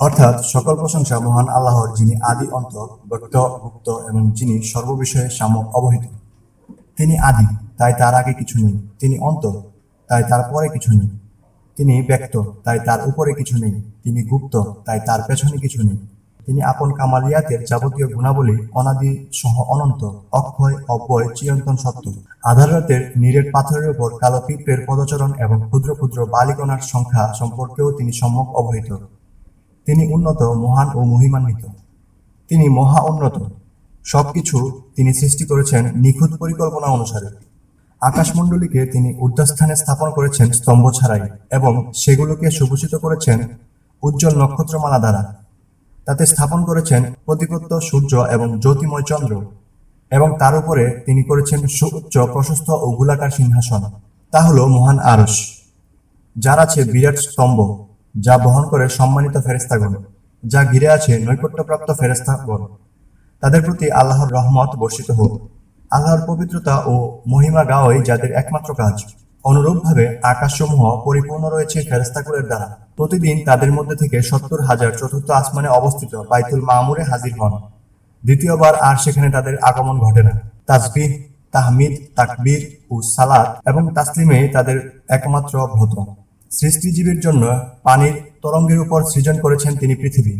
অর্থাৎ সকল প্রশংসা মহান আল্লাহর, যিনি আদি অন্ত ব্যক্ত মুক্ত এবং যিনি সর্ববিষয়ে সামক অবহিত। তিনি আদি, তাই তার আগে কিছু নেই। তিনি অন্ত তাই তার পরে কিছু নেই। তিনি ব্যক্ত, তাই তার উপরে কিছু নেই। তিনি গুপ্ত, তাই তার পেছনে কিছু নেই। তিনি আপন কামালিয়াতের যাবতীয় গুণাবলী অনাদি সহ অনন্ত, অক্ষয়, অব্যয়, চিরন্তন সত্য। আধার রাতের নীরের পাথরের উপর কালো পিঁপড়ের পদচরণ এবং ক্ষুদ্র ক্ষুদ্র বালিকণার সংখ্যা সম্পর্কেও তিনি সম্যক অবহিত। তিনি উন্নত, মহান ও মহিমান্বিত। তিনি মহা উন্নত। সবকিছু তিনি সৃষ্টি করেছেন নিখুঁত পরিকল্পনা অনুসারে। আকাশমণ্ডলীকে তিনি ঊর্ধ্বস্থানে স্থাপন করেছেন স্তম্ভ ছাড়াই এবং সেগুলোকে সুভূষিত করেছেন উজ্জ্বল নক্ষত্রমালা দ্বারা। তাতে স্থাপন করেছেন প্রতিপত্ত সূর্য এবং জ্যোতিময় চন্দ্র এবং তার উপরে তিনি করেছেন সুউচ্চ, প্রশস্ত ও গোলাকার সিংহাসন। তা হল মহান আরস যার আছে বিরাট স্তম্ভ। যা বহন করে সম্মানিত ফেরেস্তাগণ যা ঘিরে আছে নৈকট্যপ্রাপ্ত ফেরেস্তাগণ তাদের প্রতি আল্লাহর রহমত বর্ষিত হোক। আল্লাহর পবিত্রতা ও মহিমা গাওয়াই যাদের একমাত্র কাজ। অনুরূপভাবে আকাশসমূহ পরিপূর্ণ রয়েছে ফেরেস্তাকুলের দ্বারা। প্রতিদিন তাদের মধ্যে থেকে সত্তর হাজার চতুর্থ আসমানে অবস্থিত বাইতুল মামুরে হাজির হন। দ্বিতীয়বার আর সেখানে তাদের আগমন ঘটে না। তাসবিহ তাহমিদ, তাকবীর ও সালাত এবং তাসলিমে তাদের একমাত্র ব্রত। সৃষ্টিজীবীর জন্য পানির তরঙ্গের উপর সৃজন করেছেন তিনি পৃথিবী।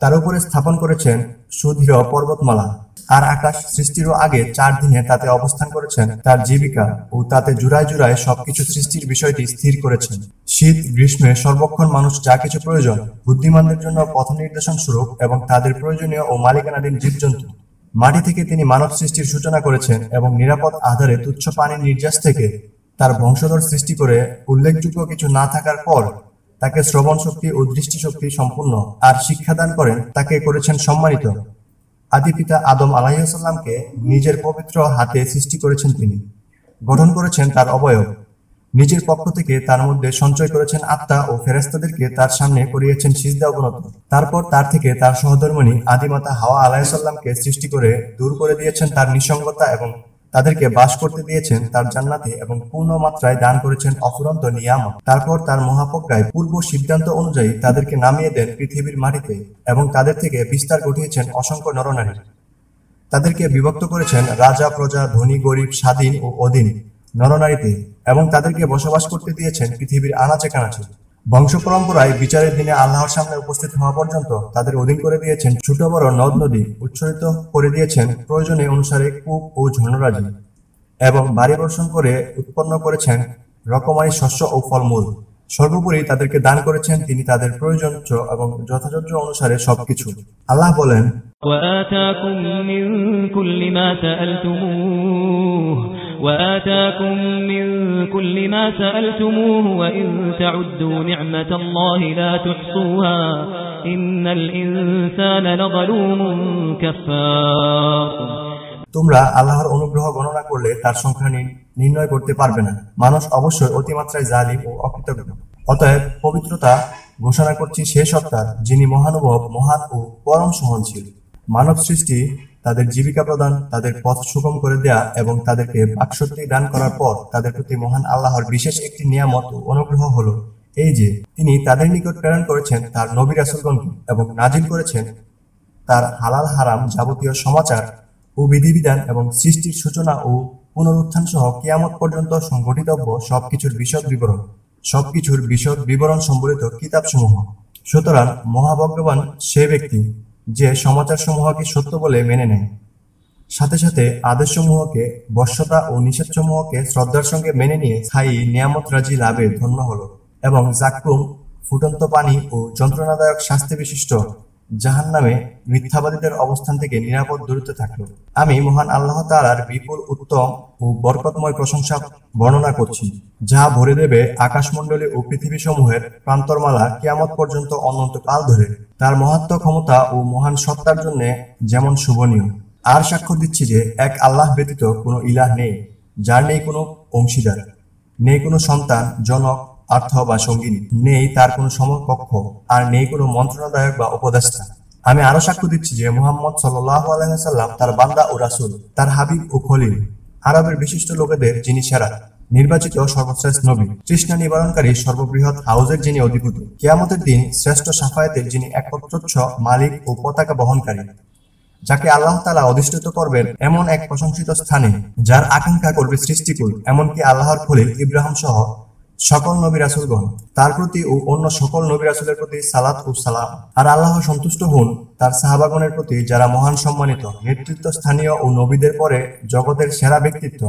তার উপরে স্থাপন করেছেন সুদৃঢ় পর্বতমালা। আর আকাশ সৃষ্টিরও আগে চার দিনে তাতে অবস্থান করেছেন তার জীবিকা ও তাতে জুড়ায় জুড়ায় সবকিছু সৃষ্টির বিষয়টি স্থির করেছেন। শীত, গ্রীষ্মে সর্বক্ষণ মানুষ যা কিছু প্রয়োজন, বুদ্ধিমানদের জন্য পথ নির্দেশন স্বরূপ এবং তাদের প্রয়োজনীয় ও মালিকানাধীন জীবজন্তু। মাটি থেকে তিনি মানব সৃষ্টির সূচনা করেছেন এবং নিরাপদ আধারে তুচ্ছ পানির নির্যাস থেকে তার বংশধর সৃষ্টি করে উল্লেখযোগ্য কিছু না থাকার পর তাকে শ্রবণ শক্তি ও দৃষ্টিশক্তি সম্পূর্ণ আর শিক্ষাদান করেন, তাকে করেছেন সম্মানিত। আদি পিতা আদম আলাহিসাল্লামকে নিজের পবিত্র হাতে সৃষ্টি করেছেন তিনি। গঠন করেছেন তার অবয়ব। নিজের পক্ষ থেকে তার মধ্যে সঞ্চয় করেছেন আত্মা ও ফেরেস্তাদেরকে তার সামনে করিয়েছেন সিজদা অবনত তারপর তার থেকে তার সহধর্মণী আদিমাতা হাওয়া আলাহিসাল্লামকে সৃষ্টি করে দূর করে দিয়েছেন তার নিঃসঙ্গতা এবং তাদেরকে বাস করতে দিয়েছেন তার জান্নাতে এবং পূর্ণ মাত্রায় দান করেছেন অফুরন্ত নিয়ামত। তারপর তার মহাপজ্ঞায় পূর্ব সিদ্ধান্ত অনুযায়ী তাদেরকে নামিয়ে দেন পৃথিবীর মাটিতে এবং তাদের থেকে বিস্তার ঘটিয়েছেন অসংখ্য নরনারী। তাদেরকে বিভক্ত করেছেন রাজা, প্রজা, ধনী, গরিব, স্বাধীন ও অধীন নরনারীতে এবং তাদেরকে বসবাস করতে দিয়েছেন পৃথিবীর আনাচে কানাচে। বংশ পরম্পরায় বিচারের দিনে আল্লাহর সামনে উপস্থিত হওয়া পর্যন্ত তাদের অধীন করে দিয়েছেন ছোট বড় নদ নদী উচ্ছরিত করে দিয়েছেন প্রয়োজনে অনুসারে কূপ ও ঝর্ণরাজি এবং বাড়ি বর্ষণ করে উৎপন্ন করেছেন রকমারি শস্য ও ফলমূল সর্বোপরি তাদেরকে দান করেছেন তিনি তাদের প্রয়োজন এবং যথাযথ অনুসারে সবকিছু আল্লাহ বলেন وآتاكم من كل ما سألتموه وآتاكم من كل ما سألتموه وإن تعدوا نعمة الله لا تحصوها إن الإنسان لظلوم كفار তোমরা আল্লাহর অনুগ্রহ গণনা করলে তার সংখ্যা নি- নির্ণয় করতে পারবে না মানুষ অবশ্যই অতিমাত্রায় জালিম ও অকৃতজ্ঞ অতএব পবিত্রতা ঘোষণা করছি সে সত্তার যিনি মহানুভব মহান ও পরম সহনশীল মানব সৃষ্টি তাদের জীবিকা প্রদান, তাদের পথ সুগম করে দেয়া এবং তাদেরকে বাকশক্তি দান করার পর তাদের প্রতি মহান আল্লাহর বিশেষ একটি নিয়ামত ও অনুগ্রহ হলো এই যে তিনি তাদের নিকট প্রেরণ করেছেন তার নবী রাসুলগণকে এবং নাজিল করেছেন তার হালাল হারাম যাবতীয় সমাচার ও বিধিবিধান এবং সৃষ্টির সূচনা ও পুনরুত্থান সহ কিয়ামত পর্যন্ত সংঘটিতব্য সবকিছুর বিশদ বিবরণ, সবকিছুর বিশদ বিবরণ সম্বলিত কিতাবসমূহ। সুতরাং মহাভগবান সে ব্যক্তি যে সমাচার সমাচারসমূহকে সত্য বলে মেনে নেয়। সাথে সাথে আদেশসমূহকে, বশ্যতা ও নিষেধসমূহকে শ্রদ্ধার সঙ্গে মেনে নিয়ে স্থায়ী নিয়ামত রাজি লাভে ধন্য হল এবং জাকুম ফুটন্ত পানি ও যন্ত্রণাদায়ক শাস্তি বিশিষ্ট জাহান নামে মিথ্যাবাদীদের অবস্থান থেকে নিরাপদ দূরত্বে থাকল। আমি মহান আল্লাহ তাআলার বিপুল উত্তম ও বরকতময় প্রশংসা বর্ণনা করছি, যা ভরে দেবে আকাশমণ্ডলী ও পৃথিবী সমূহের প্রান্তরমালা কিয়ামত পর্যন্ত অনন্তকাল ধরে। তার মহাত্ম ক্ষমতা ও মহান সত্তার জন্য যেমন শুভনীয়। আর সাক্ষ্য দিচ্ছি যে এক আল্লাহ ব্যতীত কোনো ইলাহ নেই, যার নেই কোনো অংশীদার, নেই কোনো সন্তান, জনক অর্থ বা সঙ্গিনী নেই, তার কোনো সমকক্ষ, আর নেই কোনো মন্ত্রণাদায়ক বা উপদেষ্টা। আমি আরও সাক্ষ্য দিচ্ছি যে মুহাম্মদ সাল্লাহ আলহাম তার বান্দা ও রাসূল, তার হাবিব ও খলিল, আরবের বিশিষ্ট লোকেদের যিনি সেরা, নির্বাচিত সর্বশ্রেষ্ঠ নবী, তৃষ্ণা নিবারণকারী সর্ববৃহৎ হাউজের যিনি অধিপতি কেয়ামতের দিন শ্রেষ্ঠ সাফায়াতের যিনি একত্রচ্ছ মালিক ও পতাকা বহনকারী, যাকে আল্লাহ তালা অধিষ্ঠিত করবেন এমন এক প্রশংসিত স্থানে, যার আকাঙ্ক্ষা করবে সৃষ্টিকুল, এমনকি আল্লাহর খলিল ইব্রাহিম সহ সকল নবী রাসুলগণ, তার প্রতি ও অন্য সকল নবী রাসুলের প্রতি সালাত ও সালাম। আর আল্লাহ সন্তুষ্ট হন তার সাহাবাগণের প্রতি যারা মহান সম্মানিত নেতৃত্ব স্থানীয় ও নবীদের পরে জগতের সেরা ব্যক্তিত্ব।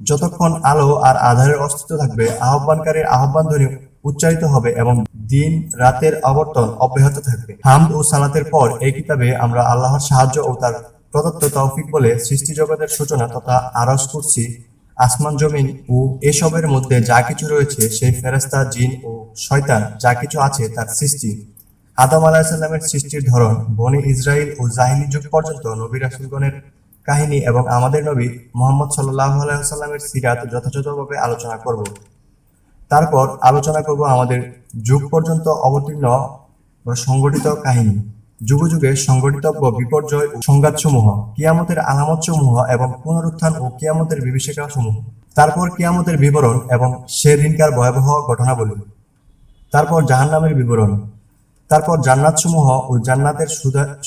যতক্ষণ আলো আর আধারের অস্তিত্ব থাকবে, আহ্বানকারীর আহ্বান ধ্বনি উচ্চারিত হবে এবং দিন রাতের আবর্তন অব্যাহত থাকবে। হামদ ও সালাতের পর এই কিতাবে আমরা আল্লাহর সাহায্য ও তার প্রদত্ত তৌফিক বলে সৃষ্টি জগতের সূচনা তথা আরস করছি। আসমান জমিন ও এসবের মধ্যে যা কিছু রয়েছে, সেই ফেরেস্তা জিন ও শয়তান যা কিছু আছে তার সৃষ্টি। আদম আলাহিসাল্লামের সৃষ্টির ধরন, বনি ইসরায়েল ও জাহিনী যুগ পর্যন্ত নবী রাসুলগণের কাহিনী এবং আমাদের নবী মোহাম্মদ সাল্লাহ আলাইসাল্লামের সিরাত যথাযথভাবে আলোচনা করব। তারপর আলোচনা করব আমাদের যুগ পর্যন্ত অবতীর্ণ বা সংগঠিত কাহিনী। যুগে যুগে সংগঠিতব্য বিপর্যয় ও সংঘাতসমূহ, কিয়ামতের আলামতসমূহ এবং পুনরুত্থান ও কিয়ামতের বিভীষিকাসমূহ। তারপর কিয়ামতের বিবরণ এবং সে দিনকার ভয়াবহ ঘটনাবলী। তারপর জাহান্নামের বিবরণ। তারপর জান্নাতসমূহ ও জান্নাতের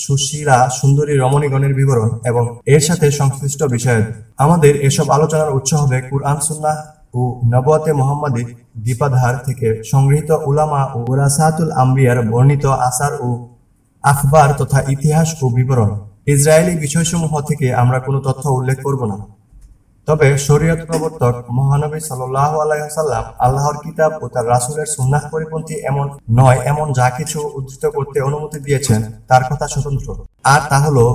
সুশীলা, সুন্দরী রমণীগণের বিবরণ এবং এর সাথে সংশ্লিষ্ট বিষয় আমাদের এসব আলোচনার উৎস হবে কুরআন, সুন্নাহ ও নবতে মোহাম্মদী দীপাধার থেকে সংগৃহীত উলামা ও ওরাসাতুল আম্বিয়ার বর্ণিত আসার ও আখবার তথা ইতিহাস ও বিবরণ ইসরায়েলি বিষয়সমূহ থেকে আমরা কোনো তথ্য উল্লেখ করব না। তবে শরীয়ত প্রবর্তক মহানবী সাল্লাহ আলাইসাল্লাম আল্লাহর কিতাব ও তার রাসুলের সুন্নাহ পরিপন্থী এমন নয়, এমন যা কিছু উদ্ধৃত করতে অনুমতি দিয়েছেন, তার কথা স্বতন্ত্র। আর তা হলো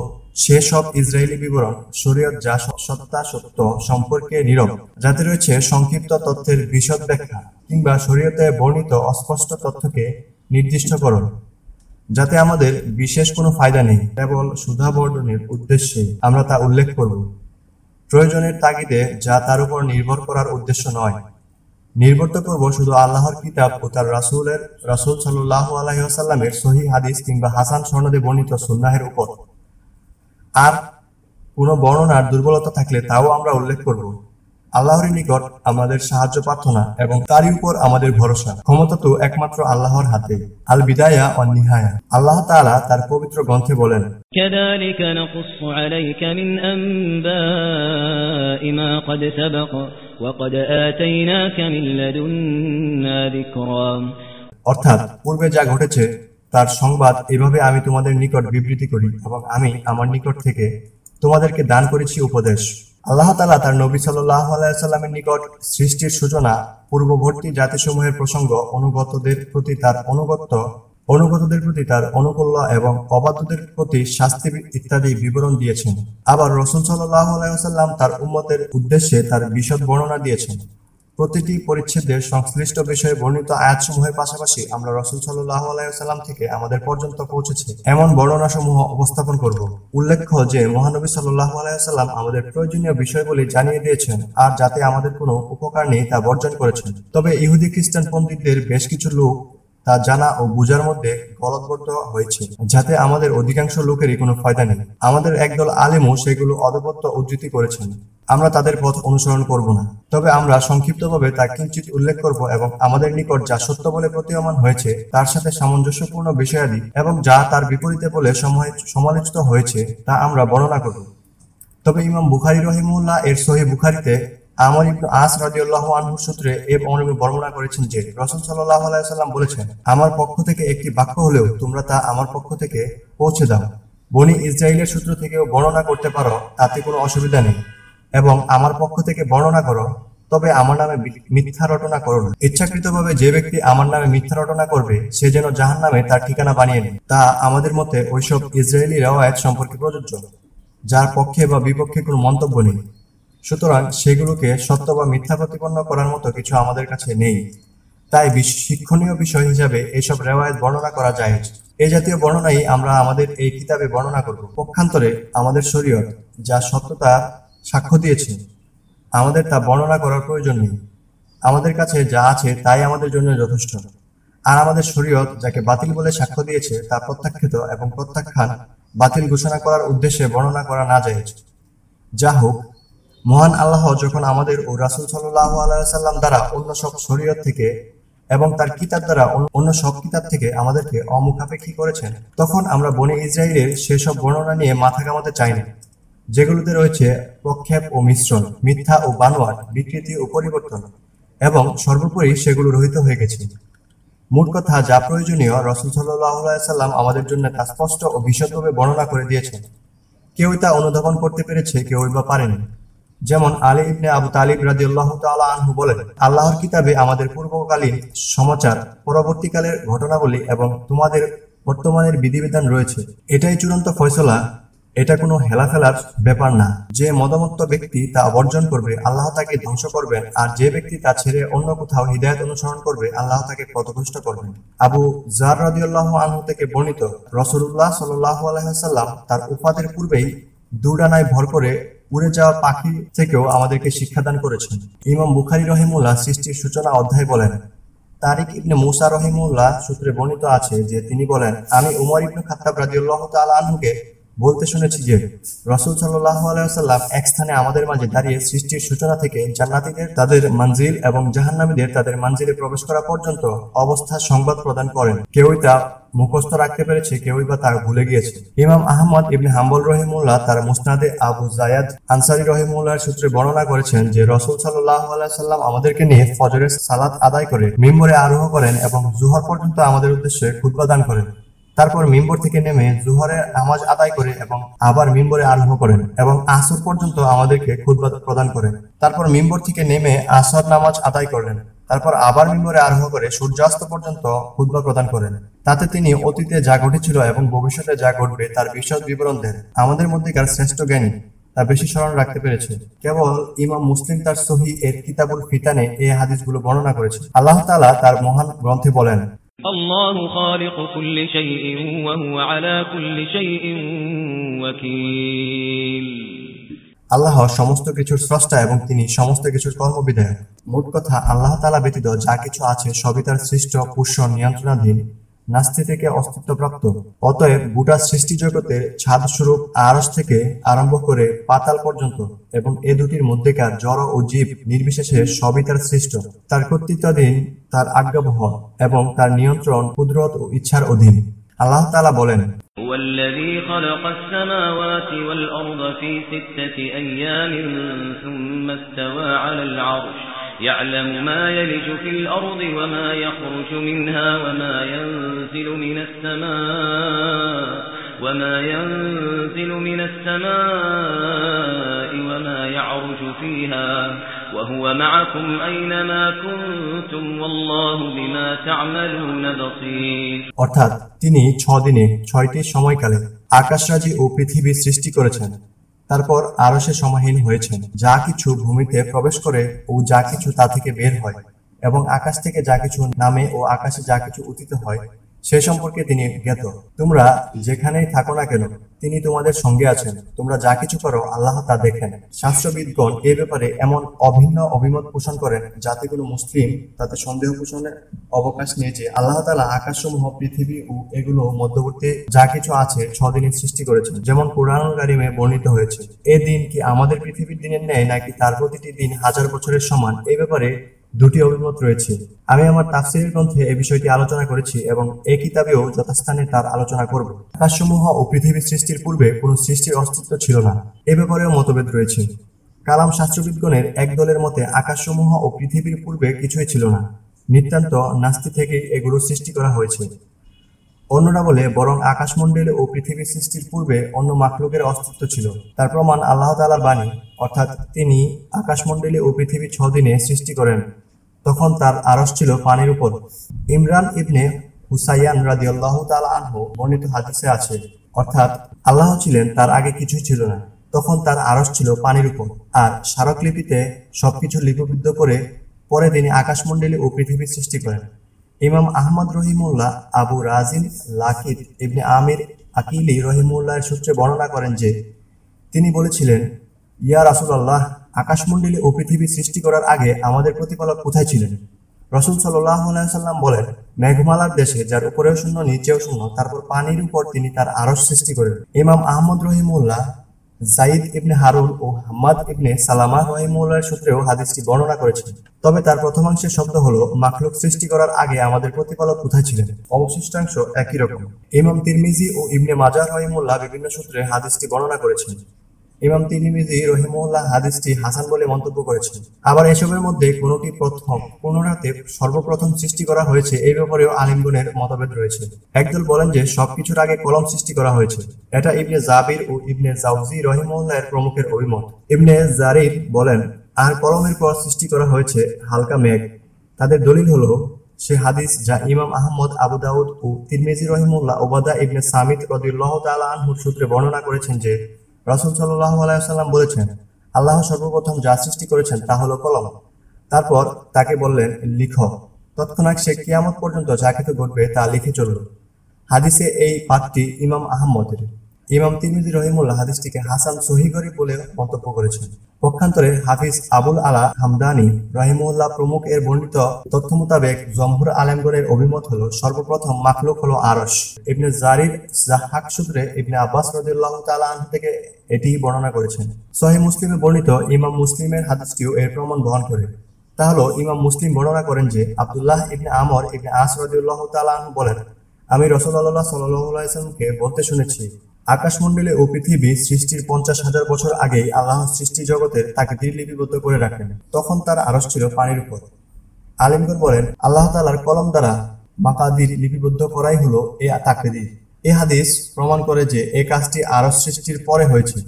সেসব ইসরায়েলি বিবরণ, শরীয়ত যা সত্তা সত্য সম্পর্কে নীরব, যাতে রয়েছে সংক্ষিপ্ত তথ্যের বিশদ ব্যাখ্যা কিংবা শরীয়তে বর্ণিত অস্পষ্ট তথ্যকে নির্দিষ্টকরণ। যাতে আমাদের বিশেষ কোনো ফায়দা নেই। কেবল সুধাবর্ধনের উদ্দেশ্যে আমরা তা উল্লেখ করব। প্রয়োজনের তাগিদে যা তার উপর নির্ভর করার উদ্দেশ্য নয়। নির্ভর করব শুধু আল্লাহর কিতাব ও তার রাসূলের, রাসূল সাল্লাল্লাহু আলাইহি ওয়াসাল্লামের সহিহ হাদিস কিংবা হাসান সনদে বর্ণিত সুন্নাহের উপর। আর কোনো বর্ণনার দুর্বলতা থাকলে তাও আমরা উল্লেখ করব। আল্লাহর নিকট আমাদের সাহায্য প্রার্থনা এবং তারই উপর আমাদের ভরসা ক্ষমতা তো একমাত্র আল্লাহর হাতে আল বিদায়া ও নিহায়া আল্লাহ তাআলা তার পবিত্র গ্রন্থে বলেন كذلك نقص عليك من أنباء ما قد سبق وقد آتيناك من لدنا ذكرا অর্থাৎ পূর্বে যা ঘটেছে তার সংবাদ এভাবে আমি তোমাদের নিকট বিবৃতি করি এবং আমি আমার নিকট থেকে তোমাদেরকে দান করেছি উপদেশ আল্লাহ তালা তার নবী সাল্লাহ আলাইসাল্লামের নিকট সৃষ্টির সূচনা, পূর্ববর্তী জাতিসমূহের প্রসঙ্গ অনুগতদের প্রতি তার অনুগত্য, অনুগতদের প্রতি তার অনুকূল্য এবং অবাধ্যদের প্রতি শাস্তি ইত্যাদি বিবরণ দিয়েছেন। আবার রসুল সাল্লাহ আলাইসাল্লাম তার উম্মতের উদ্দেশ্যে তার বিশদ বর্ণনা দিয়েছেন। প্রতিটি পরিচ্ছেদের সংশ্লিষ্ট বিষয়ে বর্ণিত আয়াতসমূহের পাশাপাশি আমরা রসুল সাল্লাহ আলাইসাল্লাম থেকে আমাদের পর্যন্ত পৌঁছেছে। এমন বর্ণনাসমূহ উপস্থাপন করব। উল্লেখ্য যে, মহানবী সাল্লাহ আলাইসাল্লাম আমাদের প্রয়োজনীয় বিষয়গুলি জানিয়ে দিয়েছেন আর যাতে আমাদের কোনো উপকার নেই তা বর্জন করেছেন। তবে ইহুদি খ্রিস্টান পণ্ডিতদের বেশ কিছু লোক তা জানা ও বুঝার মধ্যে গলতবদ্ধ হয়েছে, যাতে আমাদের অধিকাংশ লোকেরই কোনো ফায়দা নেই। আমাদের একদল আলেমও সেগুলো অদবত্ত উদ্ধৃতি করেছেন। আমরা তাদের পথ অনুসরণ করব না। তবে আমরা সংক্ষিপ্তভাবে তা কিঞ্চিত উল্লেখ করব এবং আমাদের নিকট যা সত্য বলে প্রতীয়মান হয়েছে, তার সাথে সামঞ্জস্যপূর্ণ বিষয়াদি এবং যা তার বিপরীতে বলে সমালোচিত হয়েছে, তা আমরা বর্ণনা করব। তবে ইমাম বুখারী রহিমুল্লাহ এর সহি বুখারীতে আমর ইবনু আস সূত্রে বর্ণনা করেছেন যে, রাসূল সাল্লাল্লাহু আলাইহি সাল্লাম বলেছেন, আমার পক্ষ থেকে একটি বাক্য হলেও তোমরা তা আমার পক্ষ থেকে পৌঁছে দাও। বনি ইসরায়েলের সূত্র থেকেও বর্ণনা করতে পারো, তাতে কোনো অসুবিধা নেই। এবং আমার পক্ষ থেকে বর্ণনা করো, তবে আমার নামে মিথ্যা রটনা করো না। ইচ্ছাকৃতভাবে যে ব্যক্তি আমার নামে মিথ্যা রটনা করবে, সে যেন জাহান নামে তার ঠিকানা বানিয়ে নেয়। তা আমাদের মতে ওইসব ইসরায়েলি রেওয়ায়ত সম্পর্কে প্রযোজ্য, যার পক্ষে বা বিপক্ষে কোনো মন্তব্য নেই। সুতরাং সেগুলোকে সত্য বা মিথ্যা প্রতিপন্ন করার মতো কিছু আমাদের কাছে নেই। তাই শিক্ষণীয় বিষয় হিসাবে এইসব রেওয়ায়ত বর্ণনা করা যায়। এই জাতীয় বর্ণনাই আমরা আমাদের এই কিতাবে বর্ণনা করব। পক্ষান্তরে আমাদের শরীয়ত যা সত্যতা সাক্ষ্য দিয়েছে, আমাদের তা বর্ণনা করার প্রয়োজন নেই। আমাদের কাছে যা আছে তাই আমাদের জন্য যথেষ্ট। আর আমাদের শরীয়ত যাকে বাতিল বলে সাক্ষ্য দিয়েছে, তা প্রত্যাখ্যাত এবং প্রত্যাখ্যান বাতিল ঘোষণা করার উদ্দেশ্যে বর্ণনা করা না যায়। যা হোক মহান আল্লাহ যখন আমাদের ও রাসুল সাল্লাহ আলাইসাল্লাম দ্বারা অন্য সব শরীয়ত থেকে এবং তার কিতাব দ্বারা অন্য- সব কিতাব থেকে আমাদেরকে অমুখাপেক্ষী করেছেন, তখন আমরা বনে ইসরায়েলের সেসব বর্ণনা নিয়ে মাথা কামাতে চাই না যেগুলোতে রয়েছে প্রক্ষেপ ও মিশ্রণ, মিথ্যা ও বানোয়াট, বিকৃতি ও পরিবর্তন, এবং সর্বোপরি সেগুলো রহিত হয়ে গেছে। মোট কথা যা প্রয়োজনীয়, রসুল সাল্লাম আমাদের জন্য তা স্পষ্ট ও বিশদভাবে বর্ণনা করে দিয়েছেন। কেউই তা অনুধাবন করতে পেরেছে, কেউই বা পারেনি। যেমন আলী ইবনে আবু তালিব রাদিয়াল্লাহু তাআলা আনহু বলেন, আল্লাহর কিতাবে আমাদের পূর্বকালীন সমাচার, পরবর্তীকালের ঘটনাবলী এবং তোমাদের বর্তমানের বিধিবিধান রয়েছে। এটাই চূড়ান্ত ফয়সলা, এটা কোনো হেলাফেলার ব্যাপার না। যে মদমত্ত ব্যক্তি তা বর্জন করবে, আল্লাহ তাকে ধ্বংস করবেন, আর যে ব্যক্তি তা ছেড়ে অন্য কোথাও হৃদায়ত অনুসরণ করবে, আল্লাহ তাকে পথভ্রষ্ট করবেন। আবু জার রাদিয়াল্লাহু আনহু থেকে বর্ণিত রসুল্লাহ সাল্লাল্লাহু আলাইহি ওয়াসাল্লাম তার উপাদের পূর্বেই দুডানায় ভর করে উড়ে যাওয়া পাখি থেকেও আমাদেরকে শিক্ষাদান করেছেন। ইমাম বুখারি রহিমুল্লাহ সৃষ্টির সূচনা অধ্যায় বলেন, তারিক ইবনে মুসা রহিমুল্লাহ সূত্রে বর্ণিত আছে যে তিনি বলেন, আমি উমর ইবনে খাত্তাব রাজিউল্লাহ তাল আনহুকে বলতে শুনেছি যে রসুল সাল্লাল্লাহু আলাইহি ওয়াসাল্লাম এক স্থানে আমাদের মাঝে দাঁড়িয়ে সৃষ্টির সূচনা থেকে জান্নাতীদের তাদের মানজিল এবং জাহান্নামীদের তাদের মানজিলে প্রবেশ করা পর্যন্ত অবস্থা সংবাদ প্রদান করেন। কেউই তা মুখস্থ রাখতে পেরেছে, কেউই বা তা ভুলে গিয়েছে। ইমাম আহমদ ইবনে হাম্বল রহিমুল্লাহ তার মুসনাদে আবু জায়াদ আনসারি রহিমুল্লাহর সূত্রে বর্ণনা করেছেন যে রসুল আলাইহি সাল্লাম আমাদেরকে নিয়ে ফজরের সালাত আদায় করে মিম্বরে আরোহ করেন এবং জুহর পর্যন্ত আমাদের উদ্দেশ্যে খুতবা দান করেন। তারপর মিম্বর থেকে নেমে জুহরের নামাজ আদায় করে এবং আবার মিম্বরে আরম্ভ করেন এবং আসর পর্যন্ত আমাদেরকে খুতবা প্রদান করেন তারপর মিম্বর থেকে নেমে আসর নামাজ আদায় করলেন। তারপর আবার মিম্বরে আরম্ভ করে সূর্যাস্ত পর্যন্ত খুতবা প্রদান করেন। তাতে তিনি অতীতে যা ঘটেছিল এবং ভবিষ্যতে যা ঘটবে তার বিশদ বিবরণ দেন। আমাদের মধ্যেকার শ্রেষ্ঠ জ্ঞানী তা বেশি স্মরণ রাখতে পেরেছে। কেবল ইমাম মুসলিম তার সহি এর কিতাবুল ফিতানে এই হাদিসগুলো বর্ণনা করেছে। আল্লাহ তাআলা তার মহান গ্রন্থে বলেন الله خالق كل شيء وهو على كل شيء وكيل আল্লাহ সমস্ত কিছুর স্রষ্টা এবং তিনি সমস্ত কিছুর কর্মবিধায়ক মোট কথা আল্লাহ তালা ব্যতীত যা কিছু আছে সবই তার সৃষ্ট পুষ্য নিয়ন্ত্রণাধীন নাস্তি থেকে অস্তিত্বপ্রাপ্ত অতএব গোটা সৃষ্টি জগতের ছাদ স্বরূপ আরস থেকে আরম্ভ করে পাতাল পর্যন্ত এবং এ দুটির মধ্যেকার জড় ও জীব নির্বিশেষে সবই তার সৃষ্ট তার কর্তৃত্বাধীন তার আজ্ঞাবহ এবং তার নিয়ন্ত্রণ কুদরত ও ইচ্ছার অধীন আল্লাহ তালা বলেন هو الذي خلق السماوات والأرض في ستة أيام ثم استوى على العرش يعلم ما يلج في الأرض وما يخرج منها وما ينزل من السماء وما ينزل من السماء وما يعرج فيها وهو معكم أينما كنتم والله بما تعملون بصير অর্থাৎ তিনি ছ দিনে ছয়টি সময়কালে আকাশরাজি ও পৃথিবী সৃষ্টি করেছেন তারপর আরও সে সমাহীন হয়েছেন। যা কিছু ভূমিতে প্রবেশ করে ও যা কিছু তা থেকে বের হয় এবং আকাশ থেকে যা কিছু নামে ও আকাশে যা কিছু উদিত হয় সে সম্পর্কে তিনি জ্ঞাত। তোমরা যেখানেই থাকো না কেন, তিনি তোমাদের সঙ্গে আছেন। তোমরা যা কিছু করো, আল্লাহ তা দেখেন। শাস্ত্রবিদগণ এ ব্যাপারে এমন অভিন্ন অভিমত পোষণ করেন যাতে কোনো মুসলিম তাতে সন্দেহ পোষণের অবকাশ নিয়ে যে আল্লাহ তালা আকাশসমূহ, পৃথিবী ও এগুলো মধ্যবর্তী যা কিছু আছে ছ দিনে সৃষ্টি করেছেন। যেমন কোরআন কারিমে বর্ণিত হয়েছে, এ দিন কি আমাদের পৃথিবীর দিনের ন্যায় নাকি তার প্রতিটি দিন হাজার বছরের সমান? এ ব্যাপারে দুটি অভিমত রয়েছে। আমি আমার তাফসিরের গ্রন্থে এই বিষয়টি আলোচনা করেছি এবং এই কিতাবেও যথাস্থানে তার আলোচনা করব। আকাশসমূহ ও পৃথিবী সৃষ্টির পূর্বে কোনো সৃষ্টির অস্তিত্ব ছিল না। এ ব্যাপারেও মতভেদ রয়েছে। কালাম শাস্ত্রবিদগণের এক দলের মতে আকাশসমূহ ও পৃথিবীর পূর্বে কিছুই ছিল না। নিতান্ত নাস্তি থেকেই এগুলো সৃষ্টি করা হয়েছে। অন্যরা বলে, বরং আকাশমণ্ডলে ও পৃথিবী সৃষ্টির পূর্বে অন্য মাখলুকের অস্তিত্ব ছিল। তার প্রমাণ আল্লাহ তাআলার বাণী। অর্থাৎ তিনি আকাশমণ্ডলী ও পৃথিবী ছদিনে সৃষ্টি করেন। তখন তার আরশ ছিল পানির উপর। ইমরান ইবনে হুসাইয়ান রাদিয়াল্লাহু তাআলা আনহু বর্ণিত হাদিসে আছে, অর্থাৎ আল্লাহ ছিলেন তার আগে কিছুই ছিল না। তখন তার আরশ ছিল পানির উপর। আর স্মারকলিপিতে সবকিছু লিপিবদ্ধ করে পরে তিনি আকাশমণ্ডলী ও পৃথিবীর সৃষ্টি করেন। ইমাম আহমদ রহিমুল্লাহ আবু রাজিন লাকিদ ইবনে আমির আকিলি রহিমুল্লাহর সূত্রে বর্ণনা করেন যে, তিনি বলেছিলেন ইয়া রাসূলুল্লাহ আকাশমণ্ডলী ও পৃথিবী সৃষ্টি করার আগে আমাদের প্রতিপালক কোথায় ছিলেন? রসুল সাল্লাম বলেন, মেঘমালার দেশে, যার উপরেও শূন্য, নিচেও শূন্য, তারপর পানির উপর তিনি তার আরশ সৃষ্টি করেন। ইমাম আহমদ রহিমুল্লাহ, জাইদ ইবনে হারুন ও হাম্মাদ ইবনে সালামা রহিমুল্লাহর সূত্রেও হাদিসটি বর্ণনা করেছেন। তবে তার প্রথমাংশের শব্দ হলো, মাখলুক সৃষ্টি করার আগে আমাদের প্রতিপালক কোথায় ছিলেন? অবশিষ্টাংশ একই রকম। ইমাম তিরমিজি ও ইবনে মাজাহ রহিমুল্লাহ বিভিন্ন সূত্রে হাদিসটি বর্ণনা করেছেন। ইমাম তিরমিজি রহিমউল্লাহ হাদিসটি হাসান বলে মন্তব্য করেছেন। আবার এসবের মধ্যে কোনটি প্রথম? কোনটাতে সর্বপ্রথম সৃষ্টি করা হয়েছে এই ব্যাপারেও আলিমগণের মতভেদ রয়েছে। একদল বলেন যে সবকিছুর আগে কলম সৃষ্টি করা হয়েছে। এটা ইবনে জাবির ও ইবনে জাউজি রহিমউল্লাহ এর প্রমুখের অভিমত। ইবনে জারির বলেন, আর কলমের পর সৃষ্টি করা হয়েছে হালকা মেঘ। তাদের দলিল হলো, সে হাদিস যা ইমাম আহমদ, আবু দাউদ ও তিরমিজি রহিমুল্লাহ ওবাদা ইবনে সামিত রদিউল্লাহ তাআলা আনহুর সূত্রে বর্ণনা করেছেন যে রাসূল সাল্লাহ আলাইসাল্লাম বলেছেন, আল্লাহ সর্বপ্রথম যা সৃষ্টি করেছেন তা হলো কলম। তারপর তাকে বললেন, লিখ। তৎক্ষণাৎ সে কিয়ামত পর্যন্ত যা কিছু ঘটবে তা লিখে চলল। হাদিসে এই পাঠটি ইমাম আহমদের। ইমাম তিরমিজি রহিমুল্লাহ হাদিসটিকে হাসান সহিগরি বলে মন্তব্য করেছেন। পক্ষান্তরে হাফিজ আবুল আলা হামদানি রহিমুল্লাহ প্রমুখ এর বর্ণিত তথ্য মোতাবেক জমহুর আলেমগণের অভিমত হলো, সর্বপ্রথম মাখলুক হলো আরশ। ইবনে জারির জাহাক সূত্রে ইবনে আব্বাস রদুল্লাহ তাআলা আনহু থেকে এটি বর্ণনা করেছেন। সহি মুসলিমে বর্ণিত ইমাম মুসলিমের হাদিসটিও এর প্রমাণ বহন করে। তা ইমাম মুসলিম বর্ণনা করেন যে, আবদুল্লাহ ইবনে আমর ইবনে আস রদুল্লাহ তাআলা আনহু বলেন, আমি রসুল্লাহ সাল্লামকে বলতে শুনেছি আকাশমণ্ডলে ও পৃথিবী সৃষ্টির পঞ্চাশ হাজার বছর আগেই আল্লাহ সৃষ্টি জগতের তাকে লিপিবদ্ধ করে রাখেন। তখন তার আরস ছিল পানির উপর। আলিমগর বলেন, আল্লাহ তালার কলম দ্বারা মাকাদির লিপিবদ্ধ করাই হলো এ তাকদির। এ হাদিস প্রমাণ করে যে এ কাজটি আরস সৃষ্টির পরে হয়েছে।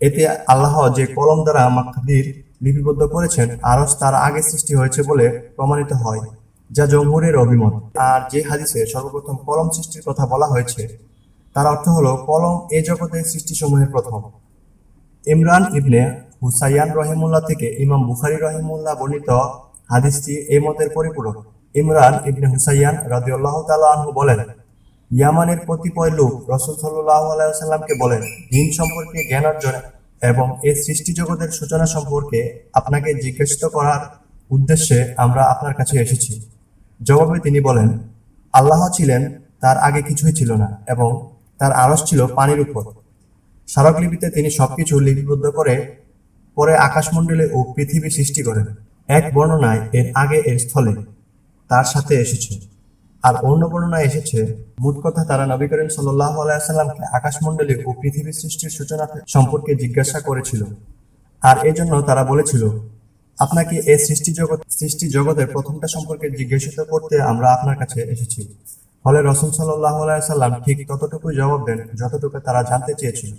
এতে আল্লাহ যে কলম দ্বারা মাকাদির লিপিবদ্ধ করেছেন আরস তার আগে সৃষ্টি হয়েছে বলে প্রমাণিত হয়, যা জমহুরের অভিমত। আর যে হাদিসে সর্বপ্রথম কলম সৃষ্টির কথা বলা হয়েছে তার অর্থ হলো কলম এ জগতের সৃষ্টিসমূহের প্রথম। ইমরান ইবনে হুসাইয়ান রহিমুল্লাহ থেকে ইমাম বুখারি রহিমুল্লাহ বর্ণিত হাদিসটি এই মতের পরিপূরক। ইমরান ইবনে হুসাইয়ান রাদিউল্লাহ তাআলা আনহু বলেন, ইয়ামানের কতিপয় লোক রসুল সাল্লাহ আলাইসাল্লামকে বলেন, দিন সম্পর্কে জ্ঞান অর্জন এবং এই সৃষ্টি জগতের সূচনা সম্পর্কে আপনাকে জিজ্ঞাসিত করার উদ্দেশ্যে আমরা আপনার কাছে এসেছি। জবাবে তিনি বলেন, আল্লাহ ছিলেন, তার আগে কিছুই ছিল না এবং তার আড়স ছিল পানির উপর। স্মারকলিপিতে তিনি সবকিছু লিপিবদ্ধ করে পরে আকাশমণ্ডলে ও পৃথিবী সৃষ্টি করেন। এক বর্ণনায় এর আগে এর স্থলে তার সাথে এসেছে। আর অন্য বর্ণনায় এসেছে, মোট কথা তারা নবী করিম সাল্লাহ আলাইসাল্লামকে আকাশমণ্ডলী ও পৃথিবী সৃষ্টির সূচনা সম্পর্কে জিজ্ঞাসা করেছিল। আর এজন্য তারা বলেছিল, আপনাকে এই সৃষ্টি জগৎ, সৃষ্টি জগতের প্রথমটা সম্পর্কে জিজ্ঞাসিত করতে আমরা আপনার কাছে এসেছি। ফলে রসুল সাল্লাহ আলাইসাল্লাম ঠিক ততটুকুই জবাব দেন যতটুকু তারা জানতে চেয়েছিল।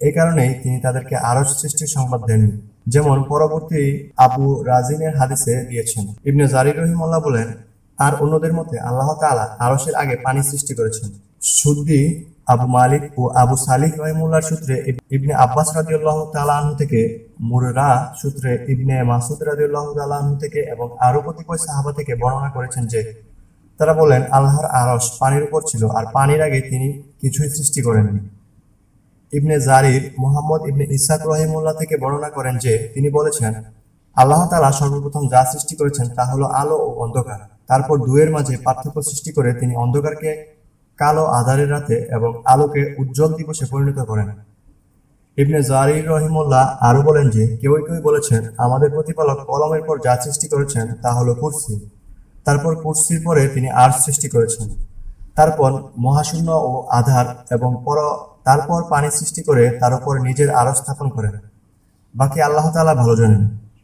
এই কারণেই তিনি তাদেরকে আরও সৃষ্টির সংবাদ দেননি। যেমন পরবর্তী আবু রাজিনের হাদিসে দিয়েছেন, ইবনে জারির রহিমুল্লাহ বলেন, আর অন্যদের মতে আল্লাহ তাআলা আরশের আগে পানি সৃষ্টি করেছেন। সুদ্দি আবু মালিক ও আবু সালিহ রহিমুল্লাহর সূত্রে ইব- ইবনে আব্বাস রাদিউল্লাহ তাআলা আনহু থেকে, মুররা সূত্রে ইবনে মাসুদ রাদিউল্লাহ তাআলা আনহু থেকে এবং আরও কতিপয় সাহাবা থেকে বর্ণনা করেছেন যে তারা বলেন আল্লাহর আরশ পানির উপর ছিল, আর পানির আগে তিনি কিছুই সৃষ্টি করেননি। ইবনে জারির মুহাম্মদ ইবনে ইসাক রহিমুল্লাহ থেকে বর্ণনা করেন যে, তিনি বলেছেন, আল্লাহ তালা সর্বপ্রথম যা সৃষ্টি করেছেন তা হলো আলো ও অন্ধকার। তারপর দুয়ের মাঝে পার্থক্য সৃষ্টি করে তিনি অন্ধকারকে কালো আধারের রাতে এবং আলোকে উজ্জ্বল দিবসে পরিণত করেন। ইবনে জারির রহিমুল্লাহ আরও বলেন যে কেউ কেউ বলেছেন, আমাদের প্রতিপালক কলমের পর যা সৃষ্টি করেছেন তা হলো কুরসি। তারপর কুর্সির পরে তিনি আর সৃষ্টি করেছেন। তারপর মহাশূন্য ও আধার এবং পর তারপর পানি সৃষ্টি করে তার উপর নিজের আরও স্থাপন করেন। বাকি আল্লাহ তালা ভালো জানেন।